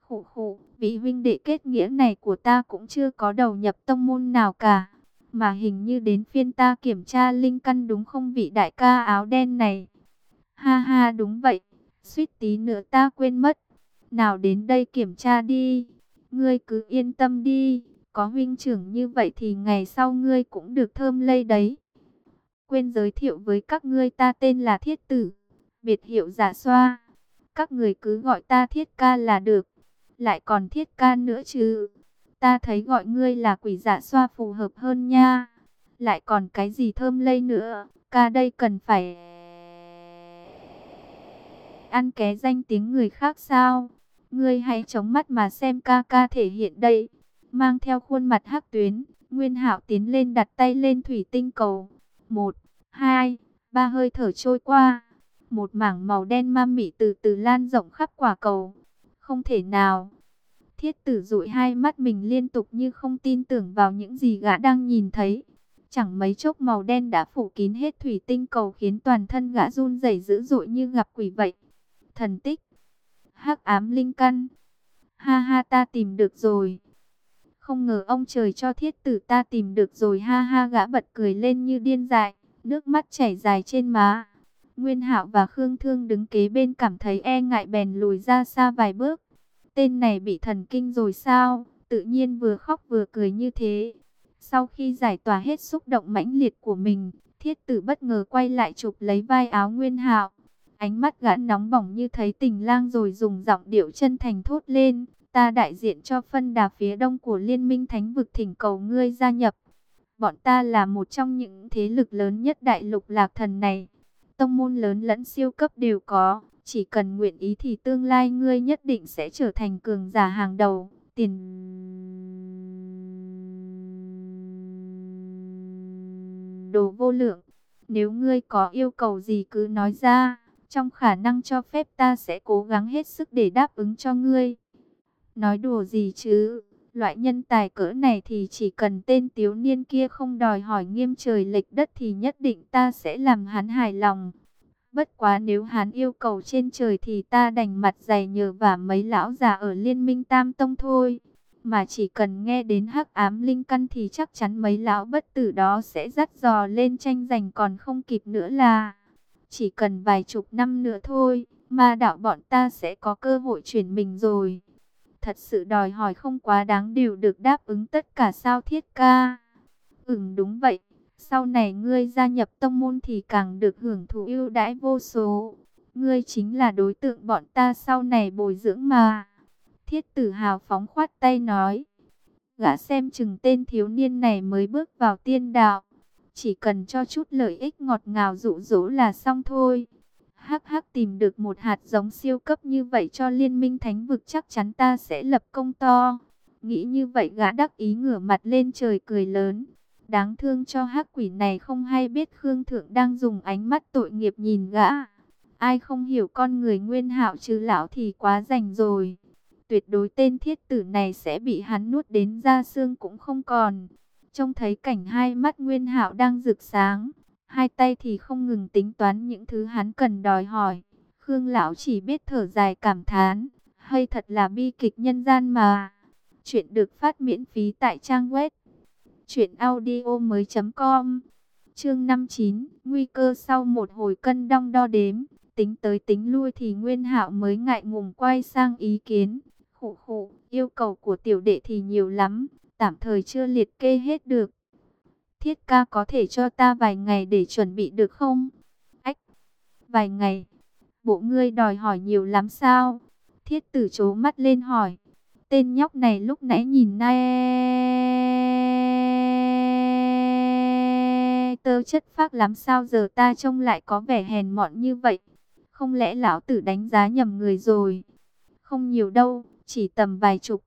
Speaker 1: khụ khụ vị huynh đệ kết nghĩa này của ta cũng chưa có đầu nhập tông môn nào cả. Mà hình như đến phiên ta kiểm tra linh căn đúng không vị đại ca áo đen này. Ha ha đúng vậy, suýt tí nữa ta quên mất. Nào đến đây kiểm tra đi, ngươi cứ yên tâm đi, có huynh trưởng như vậy thì ngày sau ngươi cũng được thơm lây đấy. Quên giới thiệu với các ngươi ta tên là Thiết Tử, biệt hiệu giả xoa. Các người cứ gọi ta Thiết Ca là được. Lại còn Thiết Ca nữa chứ. Ta thấy gọi ngươi là quỷ giả xoa phù hợp hơn nha. lại còn cái gì thơm lây nữa, ca đây cần phải ăn ké danh tiếng người khác sao? Ngươi hãy chống mắt mà xem ca ca thể hiện đây. Mang theo khuôn mặt hắc tuyến, Nguyên Hạo tiến lên đặt tay lên thủy tinh cầu. Một, hai, ba hơi thở trôi qua. Một mảng màu đen ma mị từ từ lan rộng khắp quả cầu. Không thể nào. Thiết tử dụi hai mắt mình liên tục như không tin tưởng vào những gì gã đang nhìn thấy. Chẳng mấy chốc màu đen đã phủ kín hết thủy tinh cầu khiến toàn thân gã run rẩy dữ dội như gặp quỷ vậy. Thần tích. hắc ám linh căn. Ha ha ta tìm được rồi. Không ngờ ông trời cho thiết tử ta tìm được rồi ha ha gã bật cười lên như điên dại. Nước mắt chảy dài trên má. Nguyên Hạo và Khương Thương đứng kế bên cảm thấy e ngại bèn lùi ra xa vài bước. Tên này bị thần kinh rồi sao? Tự nhiên vừa khóc vừa cười như thế. Sau khi giải tỏa hết xúc động mãnh liệt của mình, thiết tử bất ngờ quay lại chụp lấy vai áo Nguyên Hạo. Ánh mắt gã nóng bỏng như thấy tình lang rồi dùng giọng điệu chân thành thốt lên. Ta đại diện cho phân đà phía đông của Liên minh Thánh vực thỉnh cầu ngươi gia nhập. Bọn ta là một trong những thế lực lớn nhất đại lục lạc thần này. Tông môn lớn lẫn siêu cấp đều có. Chỉ cần nguyện ý thì tương lai ngươi nhất định sẽ trở thành cường giả hàng đầu. Tiền... Đồ vô lượng. Nếu ngươi có yêu cầu gì cứ nói ra. Trong khả năng cho phép ta sẽ cố gắng hết sức để đáp ứng cho ngươi. Nói đùa gì chứ? Loại nhân tài cỡ này thì chỉ cần tên tiếu niên kia không đòi hỏi nghiêm trời lệch đất thì nhất định ta sẽ làm hắn hài lòng. Bất quá nếu hắn yêu cầu trên trời thì ta đành mặt dày nhờ và mấy lão già ở liên minh Tam Tông thôi. Mà chỉ cần nghe đến hắc ám linh căn thì chắc chắn mấy lão bất tử đó sẽ dắt dò lên tranh giành còn không kịp nữa là... Chỉ cần vài chục năm nữa thôi, ma đạo bọn ta sẽ có cơ hội chuyển mình rồi. Thật sự đòi hỏi không quá đáng đều được đáp ứng tất cả sao thiết ca. Ừm đúng vậy, sau này ngươi gia nhập tông môn thì càng được hưởng thụ ưu đãi vô số. Ngươi chính là đối tượng bọn ta sau này bồi dưỡng mà. Thiết tử hào phóng khoát tay nói. Gã xem chừng tên thiếu niên này mới bước vào tiên đạo. Chỉ cần cho chút lợi ích ngọt ngào dụ dỗ là xong thôi. Hắc hắc tìm được một hạt giống siêu cấp như vậy cho liên minh thánh vực chắc chắn ta sẽ lập công to. Nghĩ như vậy gã đắc ý ngửa mặt lên trời cười lớn. Đáng thương cho hắc quỷ này không hay biết Khương Thượng đang dùng ánh mắt tội nghiệp nhìn gã. Ai không hiểu con người nguyên hạo chứ lão thì quá rành rồi. Tuyệt đối tên thiết tử này sẽ bị hắn nuốt đến da xương cũng không còn. Trông thấy cảnh hai mắt Nguyên Hạo đang rực sáng, hai tay thì không ngừng tính toán những thứ hắn cần đòi hỏi. Khương lão chỉ biết thở dài cảm thán, hay thật là bi kịch nhân gian mà. Chuyện được phát miễn phí tại trang web truyệnaudiomoi.com. Chương 59, nguy cơ sau một hồi cân đong đo đếm, tính tới tính lui thì Nguyên Hạo mới ngại ngùng quay sang ý kiến. Khụ khụ, yêu cầu của tiểu đệ thì nhiều lắm, tạm thời chưa liệt kê hết được. Thiết ca có thể cho ta vài ngày để chuẩn bị được không? Ách, vài ngày, bộ ngươi đòi hỏi nhiều lắm sao? Thiết tử chố mắt lên hỏi. Tên nhóc này lúc nãy nhìn nay... E, tơ chất phác lắm sao giờ ta trông lại có vẻ hèn mọn như vậy. Không lẽ lão tử đánh giá nhầm người rồi? Không nhiều đâu, chỉ tầm vài chục.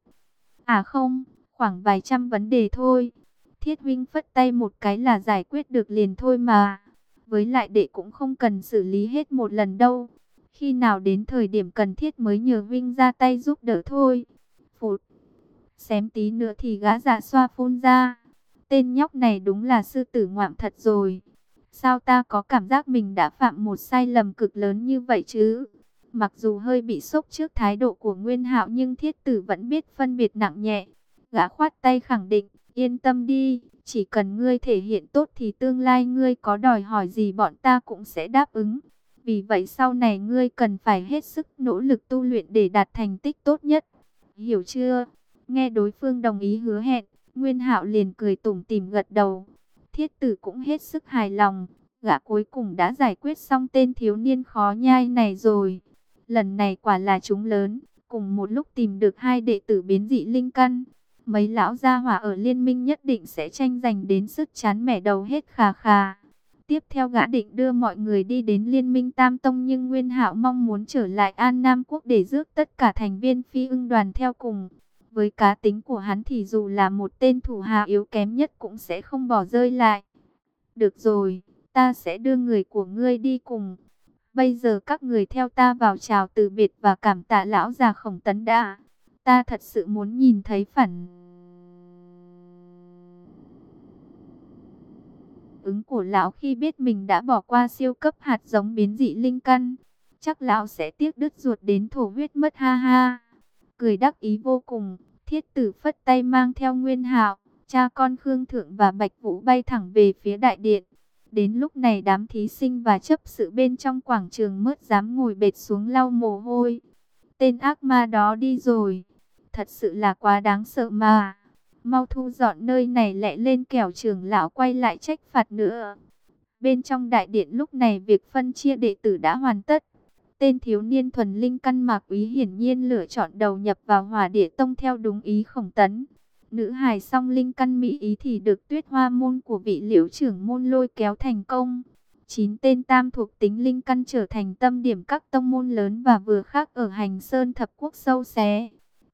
Speaker 1: À không, khoảng vài trăm vấn đề thôi. Thiết huynh phất tay một cái là giải quyết được liền thôi mà. Với lại đệ cũng không cần xử lý hết một lần đâu. Khi nào đến thời điểm cần thiết mới nhờ huynh ra tay giúp đỡ thôi. Phụt. Xém tí nữa thì gã giả xoa phun ra. Tên nhóc này đúng là sư tử ngoạm thật rồi. Sao ta có cảm giác mình đã phạm một sai lầm cực lớn như vậy chứ? Mặc dù hơi bị sốc trước thái độ của Nguyên Hạo nhưng thiết tử vẫn biết phân biệt nặng nhẹ. Gã khoát tay khẳng định, yên tâm đi, chỉ cần ngươi thể hiện tốt thì tương lai ngươi có đòi hỏi gì bọn ta cũng sẽ đáp ứng. Vì vậy sau này ngươi cần phải hết sức nỗ lực tu luyện để đạt thành tích tốt nhất. Hiểu chưa? Nghe đối phương đồng ý hứa hẹn, Nguyên Hạo liền cười tủm tỉm gật đầu. Thiết tử cũng hết sức hài lòng, gã cuối cùng đã giải quyết xong tên thiếu niên khó nhai này rồi. Lần này quả là chúng lớn, cùng một lúc tìm được hai đệ tử biến dị linh căn mấy lão gia hỏa ở liên minh nhất định sẽ tranh giành đến sức chán mẻ đầu hết khà khà. Tiếp theo gã định đưa mọi người đi đến liên minh Tam Tông nhưng Nguyên Hạo mong muốn trở lại An Nam Quốc để rước tất cả thành viên phi ưng đoàn theo cùng. Với cá tính của hắn thì dù là một tên thủ hạ yếu kém nhất cũng sẽ không bỏ rơi lại. Được rồi, ta sẽ đưa người của ngươi đi cùng. Bây giờ các người theo ta vào chào từ biệt và cảm tạ lão già khổng tấn đã. Ta thật sự muốn nhìn thấy phản ứng của lão khi biết mình đã bỏ qua siêu cấp hạt giống biến dị linh căn. Chắc lão sẽ tiếc đứt ruột đến thổ huyết mất ha ha. Cười đắc ý vô cùng, thiết tử phất tay mang theo nguyên hạo, cha con Khương Thượng và Bạch Vũ bay thẳng về phía đại điện. Đến lúc này đám thí sinh và chấp sự bên trong quảng trường mớt dám ngồi bệt xuống lau mồ hôi. Tên ác ma đó đi rồi. Thật sự là quá đáng sợ mà. Mau thu dọn nơi này lại lên kẻo trưởng lão quay lại trách phạt nữa. Bên trong đại điện lúc này việc phân chia đệ tử đã hoàn tất. Tên thiếu niên thuần linh căn mạc úy hiển nhiên lựa chọn đầu nhập vào hỏa địa tông theo đúng ý khổng tấn. Nữ hài song linh căn mỹ ý thì được tuyết hoa môn của vị liễu trưởng môn lôi kéo thành công. Chín tên tam thuộc tính linh căn trở thành tâm điểm các tông môn lớn và vừa khác ở hành sơn thập quốc sâu xé.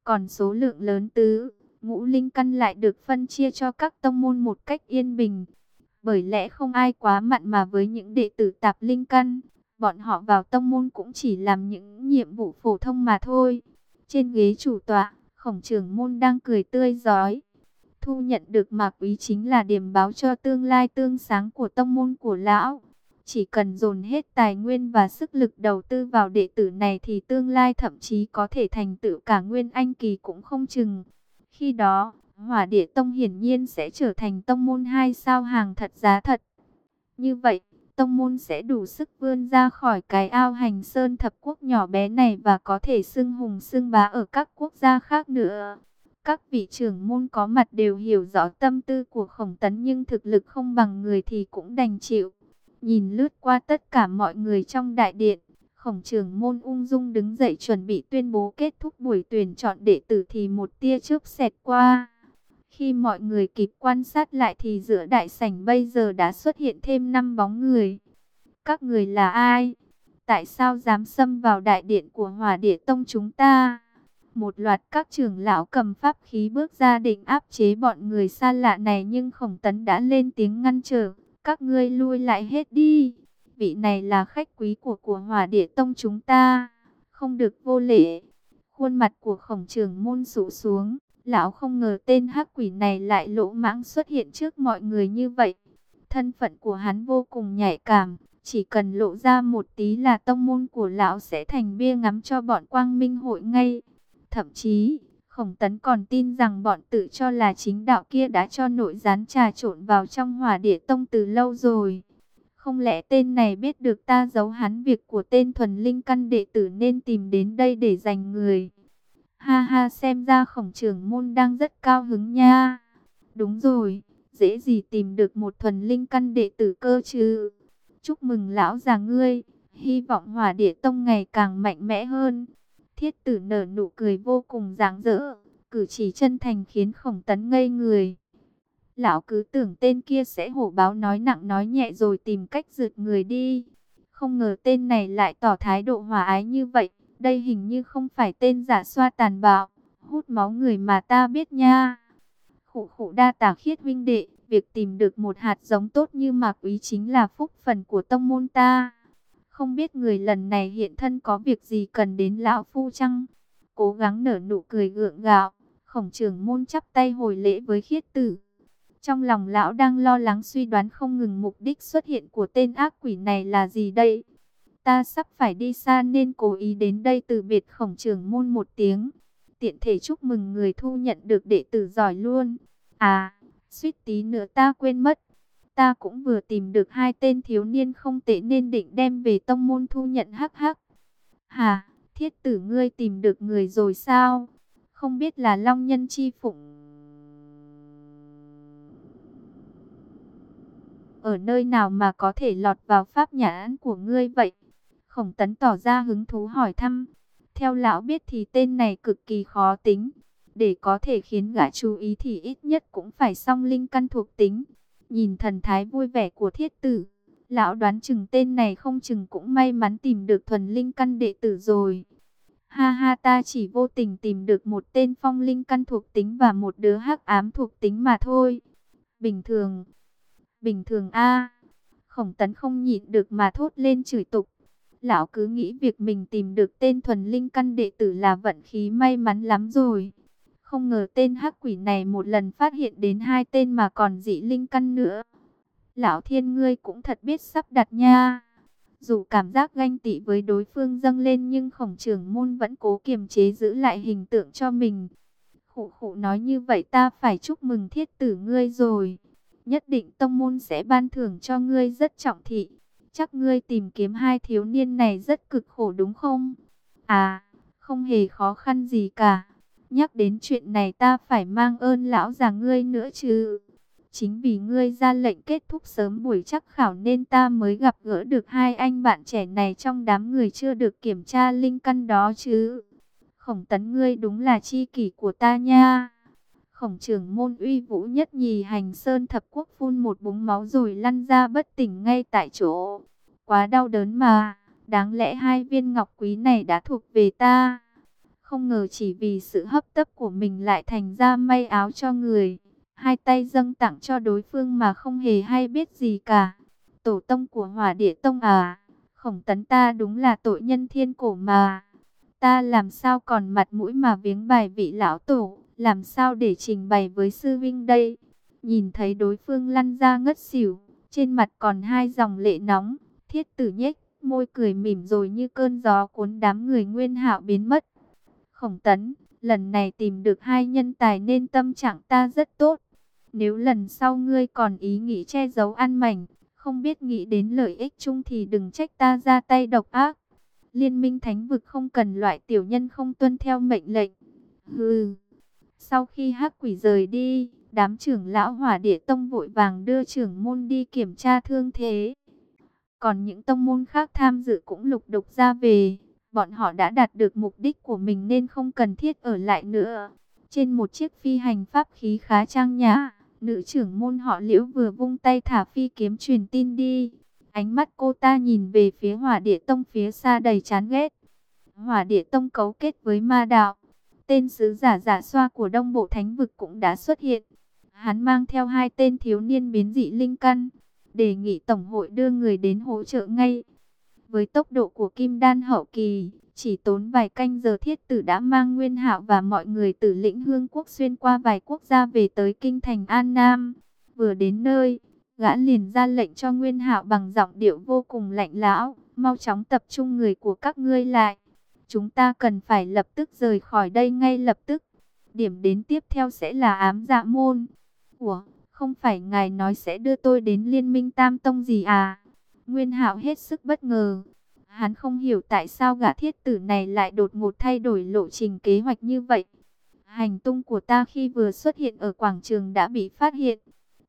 Speaker 1: Còn số lượng lớn tứ, ngũ linh căn lại được phân chia cho các tông môn một cách yên bình. Bởi lẽ không ai quá mặn mà với những đệ tử tạp linh căn, bọn họ vào tông môn cũng chỉ làm những nhiệm vụ phổ thông mà thôi. Trên ghế chủ tọa, khổng trưởng môn đang cười tươi giói. Thu nhận được mạc quý chính là điểm báo cho tương lai tương sáng của tông môn của lão. Chỉ cần dồn hết tài nguyên và sức lực đầu tư vào đệ tử này thì tương lai thậm chí có thể thành tựu cả nguyên anh kỳ cũng không chừng. Khi đó, hỏa địa tông hiển nhiên sẽ trở thành tông môn hai sao hàng thật giá thật. Như vậy, tông môn sẽ đủ sức vươn ra khỏi cái ao hành sơn thập quốc nhỏ bé này và có thể xưng hùng xưng bá ở các quốc gia khác nữa. Các vị trưởng môn có mặt đều hiểu rõ tâm tư của khổng tấn nhưng thực lực không bằng người thì cũng đành chịu. Nhìn lướt qua tất cả mọi người trong đại điện, khổng trường môn ung dung đứng dậy chuẩn bị tuyên bố kết thúc buổi tuyển chọn đệ tử thì một tia chớp xẹt qua. Khi mọi người kịp quan sát lại thì giữa đại sảnh bây giờ đã xuất hiện thêm năm bóng người. Các người là ai? Tại sao dám xâm vào đại điện của hỏa địa tông chúng ta? Một loạt các trưởng lão cầm pháp khí bước ra định áp chế bọn người xa lạ này nhưng khổng tấn đã lên tiếng ngăn trở. Các ngươi lui lại hết đi. Vị này là khách quý của của hỏa địa tông chúng ta. Không được vô lễ. Khuôn mặt của khổng trưởng môn sụ xuống. Lão không ngờ tên hắc quỷ này lại lỗ mãng xuất hiện trước mọi người như vậy. Thân phận của hắn vô cùng nhạy cảm. Chỉ cần lộ ra một tí là tông môn của lão sẽ thành bia ngắm cho bọn quang minh hội ngay. Thậm chí, Khổng Tấn còn tin rằng bọn tự cho là chính đạo kia đã cho nội gián trà trộn vào trong hỏa địa tông từ lâu rồi. Không lẽ tên này biết được ta giấu hắn việc của tên thuần linh căn đệ tử nên tìm đến đây để giành người. Ha ha xem ra khổng trưởng môn đang rất cao hứng nha. Đúng rồi, dễ gì tìm được một thuần linh căn đệ tử cơ chứ. Chúc mừng lão già ngươi, hy vọng hỏa địa tông ngày càng mạnh mẽ hơn. Thiết tử nở nụ cười vô cùng ráng rỡ, cử chỉ chân thành khiến khổng tấn ngây người. Lão cứ tưởng tên kia sẽ hổ báo nói nặng nói nhẹ rồi tìm cách rượt người đi. Không ngờ tên này lại tỏ thái độ hòa ái như vậy. Đây hình như không phải tên giả xoa tàn bạo, hút máu người mà ta biết nha. Khụ khụ đa tả khiết vinh đệ, việc tìm được một hạt giống tốt như mạc úy chính là phúc phần của tông môn ta. Không biết người lần này hiện thân có việc gì cần đến lão phu chăng? Cố gắng nở nụ cười gượng gạo, khổng trưởng môn chắp tay hồi lễ với khiết tử. Trong lòng lão đang lo lắng suy đoán không ngừng mục đích xuất hiện của tên ác quỷ này là gì đây? Ta sắp phải đi xa nên cố ý đến đây từ biệt khổng trưởng môn một tiếng. Tiện thể chúc mừng người thu nhận được đệ tử giỏi luôn. À, suýt tí nữa ta quên mất. Ta cũng vừa tìm được hai tên thiếu niên không tệ nên định đem về tông môn thu nhận hắc hắc. Hà, thiết tử ngươi tìm được người rồi sao? Không biết là Long Nhân Chi Phụng. Ở nơi nào mà có thể lọt vào pháp nhãn của ngươi vậy? Khổng tấn tỏ ra hứng thú hỏi thăm. Theo lão biết thì tên này cực kỳ khó tính. Để có thể khiến gã chú ý thì ít nhất cũng phải song linh căn thuộc tính. Nhìn thần thái vui vẻ của thiết tử, lão đoán chừng tên này không chừng cũng may mắn tìm được thuần linh căn đệ tử rồi. Ha ha ta chỉ vô tình tìm được một tên phong linh căn thuộc tính và một đứa hắc ám thuộc tính mà thôi. Bình thường. Bình thường a Khổng tấn không nhịn được mà thốt lên chửi tục. Lão cứ nghĩ việc mình tìm được tên thuần linh căn đệ tử là vận khí may mắn lắm rồi. Không ngờ tên hắc quỷ này một lần phát hiện đến hai tên mà còn dị linh căn nữa. Lão thiên ngươi cũng thật biết sắp đặt nha. Dù cảm giác ganh tị với đối phương dâng lên nhưng khổng trưởng môn vẫn cố kiềm chế giữ lại hình tượng cho mình. Khụ khụ nói như vậy ta phải chúc mừng thiết tử ngươi rồi. Nhất định tông môn sẽ ban thưởng cho ngươi rất trọng thị. Chắc ngươi tìm kiếm hai thiếu niên này rất cực khổ đúng không? À, không hề khó khăn gì cả. Nhắc đến chuyện này ta phải mang ơn lão già ngươi nữa chứ. Chính vì ngươi ra lệnh kết thúc sớm buổi chắc khảo nên ta mới gặp gỡ được hai anh bạn trẻ này trong đám người chưa được kiểm tra linh căn đó chứ. Khổng tấn ngươi đúng là chi kỷ của ta nha. Khổng trưởng môn uy vũ nhất nhì hành sơn thập quốc phun một búng máu rồi lăn ra bất tỉnh ngay tại chỗ. Quá đau đớn mà, đáng lẽ hai viên ngọc quý này đã thuộc về ta. Không ngờ chỉ vì sự hấp tấp của mình lại thành ra may áo cho người. Hai tay dâng tặng cho đối phương mà không hề hay biết gì cả. Tổ tông của hỏa địa tông à, khổng tấn ta đúng là tội nhân thiên cổ mà. Ta làm sao còn mặt mũi mà viếng bài vị lão tổ, làm sao để trình bày với sư vinh đây. Nhìn thấy đối phương lăn ra ngất xỉu, trên mặt còn hai dòng lệ nóng, thiết tử nhếch, môi cười mỉm rồi như cơn gió cuốn đám người nguyên hạo biến mất. Khổng tấn, lần này tìm được hai nhân tài nên tâm trạng ta rất tốt. Nếu lần sau ngươi còn ý nghĩ che giấu ăn mảnh, không biết nghĩ đến lợi ích chung thì đừng trách ta ra tay độc ác. Liên minh thánh vực không cần loại tiểu nhân không tuân theo mệnh lệnh. Hừ. Sau khi hắc quỷ rời đi, đám trưởng lão hỏa địa tông vội vàng đưa trưởng môn đi kiểm tra thương thế. Còn những tông môn khác tham dự cũng lục đục ra về. Bọn họ đã đạt được mục đích của mình nên không cần thiết ở lại nữa. Trên một chiếc phi hành pháp khí khá trang nhã, nữ trưởng môn họ liễu vừa vung tay thả phi kiếm truyền tin đi. Ánh mắt cô ta nhìn về phía hỏa địa tông phía xa đầy chán ghét. Hỏa địa tông cấu kết với ma đạo. Tên sứ giả giả xoa của đông bộ thánh vực cũng đã xuất hiện. Hắn mang theo hai tên thiếu niên biến dị linh căn. Đề nghị Tổng hội đưa người đến hỗ trợ ngay. Với tốc độ của Kim Đan hậu kỳ, chỉ tốn vài canh giờ thiết tử đã mang Nguyên Hạo và mọi người từ lĩnh Hương Quốc xuyên qua vài quốc gia về tới kinh thành An Nam. Vừa đến nơi, gã liền ra lệnh cho Nguyên Hạo bằng giọng điệu vô cùng lạnh lão, mau chóng tập trung người của các ngươi lại. Chúng ta cần phải lập tức rời khỏi đây ngay lập tức. Điểm đến tiếp theo sẽ là ám dạ môn. Ủa, không phải ngài nói sẽ đưa tôi đến liên minh tam tông gì à? Nguyên hạo hết sức bất ngờ. Hắn không hiểu tại sao gã thiết tử này lại đột ngột thay đổi lộ trình kế hoạch như vậy. Hành tung của ta khi vừa xuất hiện ở quảng trường đã bị phát hiện.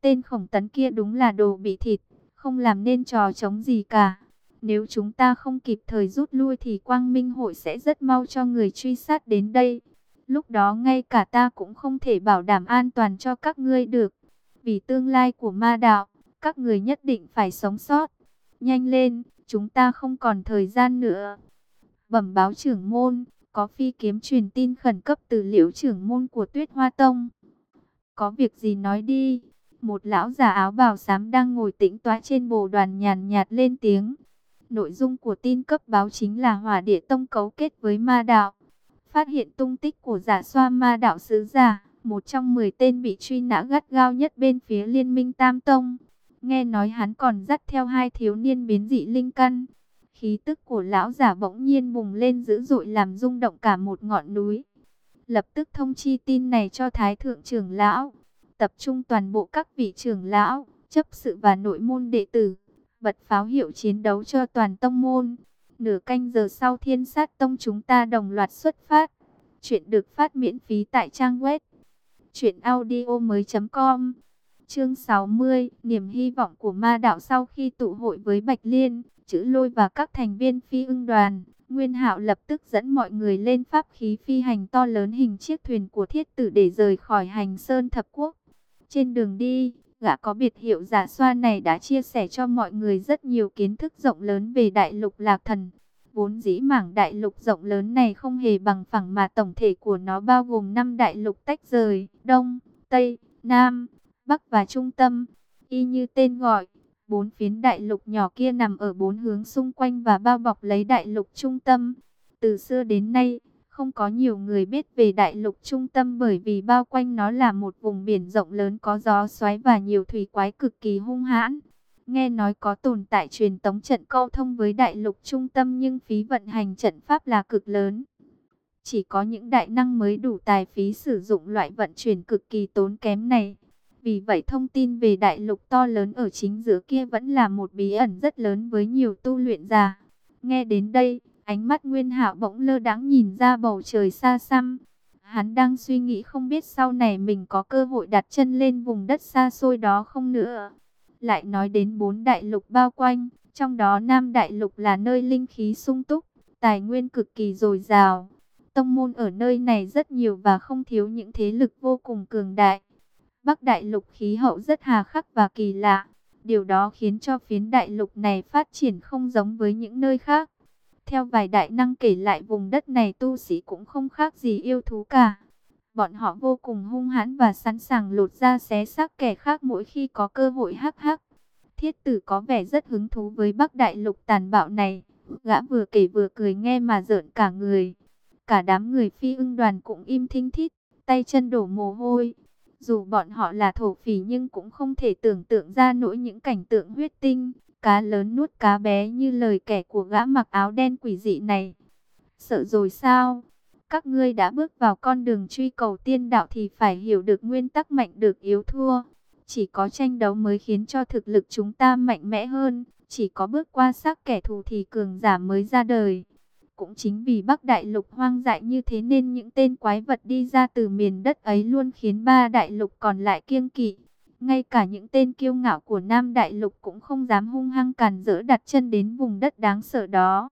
Speaker 1: Tên khổng tấn kia đúng là đồ bị thịt, không làm nên trò chống gì cả. Nếu chúng ta không kịp thời rút lui thì quang minh hội sẽ rất mau cho người truy sát đến đây. Lúc đó ngay cả ta cũng không thể bảo đảm an toàn cho các ngươi được. Vì tương lai của ma đạo, các người nhất định phải sống sót. Nhanh lên, chúng ta không còn thời gian nữa. Bẩm báo trưởng môn, có phi kiếm truyền tin khẩn cấp từ liễu trưởng môn của Tuyết Hoa Tông. Có việc gì nói đi. Một lão già áo bào xám đang ngồi tĩnh tọa trên bồ đoàn nhàn nhạt lên tiếng. Nội dung của tin cấp báo chính là hỏa địa tông cấu kết với ma đạo. Phát hiện tung tích của giả xoa ma đạo sứ giả, một trong 10 tên bị truy nã gắt gao nhất bên phía liên minh Tam Tông. Nghe nói hắn còn dắt theo hai thiếu niên biến dị linh căn. Khí tức của lão giả bỗng nhiên bùng lên dữ dội làm rung động cả một ngọn núi. Lập tức thông chi tin này cho Thái Thượng trưởng lão. Tập trung toàn bộ các vị trưởng lão, chấp sự và nội môn đệ tử. Bật pháo hiệu chiến đấu cho toàn tông môn. Nửa canh giờ sau thiên sát tông chúng ta đồng loạt xuất phát. Chuyện được phát miễn phí tại trang web. Chuyện audio mới.com Chương 60, niềm hy vọng của ma đạo sau khi tụ hội với Bạch Liên, chữ lôi và các thành viên phi ưng đoàn, Nguyên Hạo lập tức dẫn mọi người lên pháp khí phi hành to lớn hình chiếc thuyền của thiết tử để rời khỏi hành sơn thập quốc. Trên đường đi, gã có biệt hiệu giả xoa này đã chia sẻ cho mọi người rất nhiều kiến thức rộng lớn về đại lục lạc thần. Vốn dĩ mảng đại lục rộng lớn này không hề bằng phẳng mà tổng thể của nó bao gồm 5 đại lục tách rời, Đông, Tây, Nam, Bắc và Trung tâm. Y như tên gọi, bốn phiến đại lục nhỏ kia nằm ở bốn hướng xung quanh và bao bọc lấy đại lục trung tâm. Từ xưa đến nay, không có nhiều người biết về đại lục trung tâm bởi vì bao quanh nó là một vùng biển rộng lớn có gió xoáy và nhiều thủy quái cực kỳ hung hãn. Nghe nói có tồn tại truyền tống trận câu thông với đại lục trung tâm nhưng phí vận hành trận pháp là cực lớn. Chỉ có những đại năng mới đủ tài phí sử dụng loại vận chuyển cực kỳ tốn kém này. Vì vậy thông tin về đại lục to lớn ở chính giữa kia vẫn là một bí ẩn rất lớn với nhiều tu luyện giả. Nghe đến đây, ánh mắt Nguyên Hạo bỗng lơ đãng nhìn ra bầu trời xa xăm. Hắn đang suy nghĩ không biết sau này mình có cơ hội đặt chân lên vùng đất xa xôi đó không nữa. Lại nói đến bốn đại lục bao quanh, trong đó Nam Đại Lục là nơi linh khí sung túc, tài nguyên cực kỳ dồi dào. Tông môn ở nơi này rất nhiều và không thiếu những thế lực vô cùng cường đại. Bắc Đại Lục khí hậu rất hà khắc và kỳ lạ. Điều đó khiến cho phiến đại lục này phát triển không giống với những nơi khác. Theo vài đại năng kể lại vùng đất này tu sĩ cũng không khác gì yêu thú cả. Bọn họ vô cùng hung hãn và sẵn sàng lột ra xé xác kẻ khác mỗi khi có cơ hội hắc hắc. Thiết tử có vẻ rất hứng thú với Bắc Đại Lục tàn bạo này. Gã vừa kể vừa cười nghe mà rợn cả người. Cả đám người phi ưng đoàn cũng im thinh thít, tay chân đổ mồ hôi. Dù bọn họ là thổ phỉ nhưng cũng không thể tưởng tượng ra nỗi những cảnh tượng huyết tinh, cá lớn nuốt cá bé như lời kẻ của gã mặc áo đen quỷ dị này. Sợ rồi sao? Các ngươi đã bước vào con đường truy cầu tiên đạo thì phải hiểu được nguyên tắc mạnh được yếu thua. Chỉ có tranh đấu mới khiến cho thực lực chúng ta mạnh mẽ hơn. Chỉ có bước qua xác kẻ thù thì cường giả mới ra đời. Cũng chính vì Bắc Đại Lục hoang dại như thế nên những tên quái vật đi ra từ miền đất ấy luôn khiến ba đại lục còn lại kiêng kỵ. Ngay cả những tên kiêu ngạo của Nam Đại Lục cũng không dám hung hăng càn rỡ đặt chân đến vùng đất đáng sợ đó.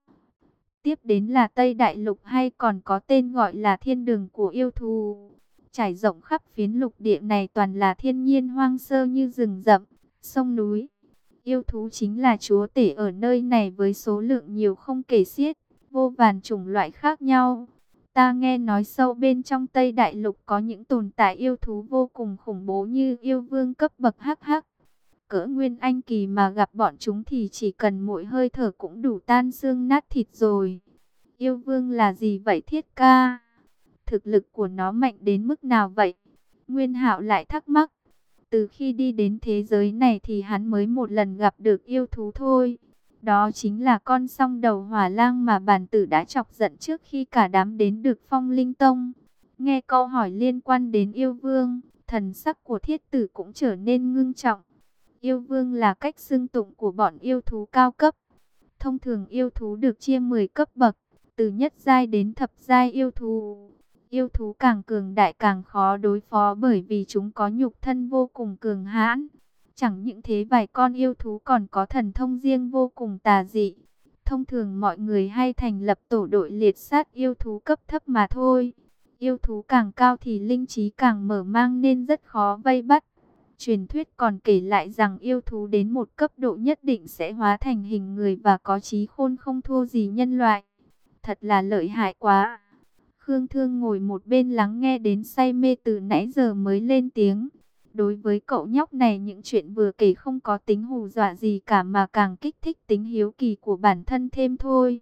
Speaker 1: Tiếp đến là Tây Đại Lục hay còn có tên gọi là thiên đường của yêu thù. Trải rộng khắp phiến lục địa này toàn là thiên nhiên hoang sơ như rừng rậm, sông núi. Yêu thú chính là chúa tể ở nơi này với số lượng nhiều không kể xiết vô vàn chủng loại khác nhau. Ta nghe nói sâu bên trong Tây Đại Lục có những tồn tại yêu thú vô cùng khủng bố như yêu vương cấp bậc hắc hắc. Cỡ nguyên anh kỳ mà gặp bọn chúng thì chỉ cần mỗi hơi thở cũng đủ tan xương nát thịt rồi. Yêu vương là gì vậy thiết ca? Thực lực của nó mạnh đến mức nào vậy? Nguyên hạo lại thắc mắc. Từ khi đi đến thế giới này thì hắn mới một lần gặp được yêu thú thôi. Đó chính là con song đầu hỏa lang mà bản tử đã chọc giận trước khi cả đám đến được phong linh tông. Nghe câu hỏi liên quan đến yêu vương, thần sắc của thiết tử cũng trở nên ngưng trọng. Yêu vương là cách xưng tụng của bọn yêu thú cao cấp. Thông thường yêu thú được chia 10 cấp bậc, từ nhất giai đến thập giai yêu thú. Yêu thú càng cường đại càng khó đối phó bởi vì chúng có nhục thân vô cùng cường hãn. Chẳng những thế vài con yêu thú còn có thần thông riêng vô cùng tà dị. Thông thường mọi người hay thành lập tổ đội liệt sát yêu thú cấp thấp mà thôi. Yêu thú càng cao thì linh trí càng mở mang nên rất khó vây bắt. Truyền thuyết còn kể lại rằng yêu thú đến một cấp độ nhất định sẽ hóa thành hình người và có trí khôn không thua gì nhân loại. Thật là lợi hại quá. Khương Thương ngồi một bên lắng nghe đến say mê từ nãy giờ mới lên tiếng. Đối với cậu nhóc này những chuyện vừa kể không có tính hù dọa gì cả mà càng kích thích tính hiếu kỳ của bản thân thêm thôi.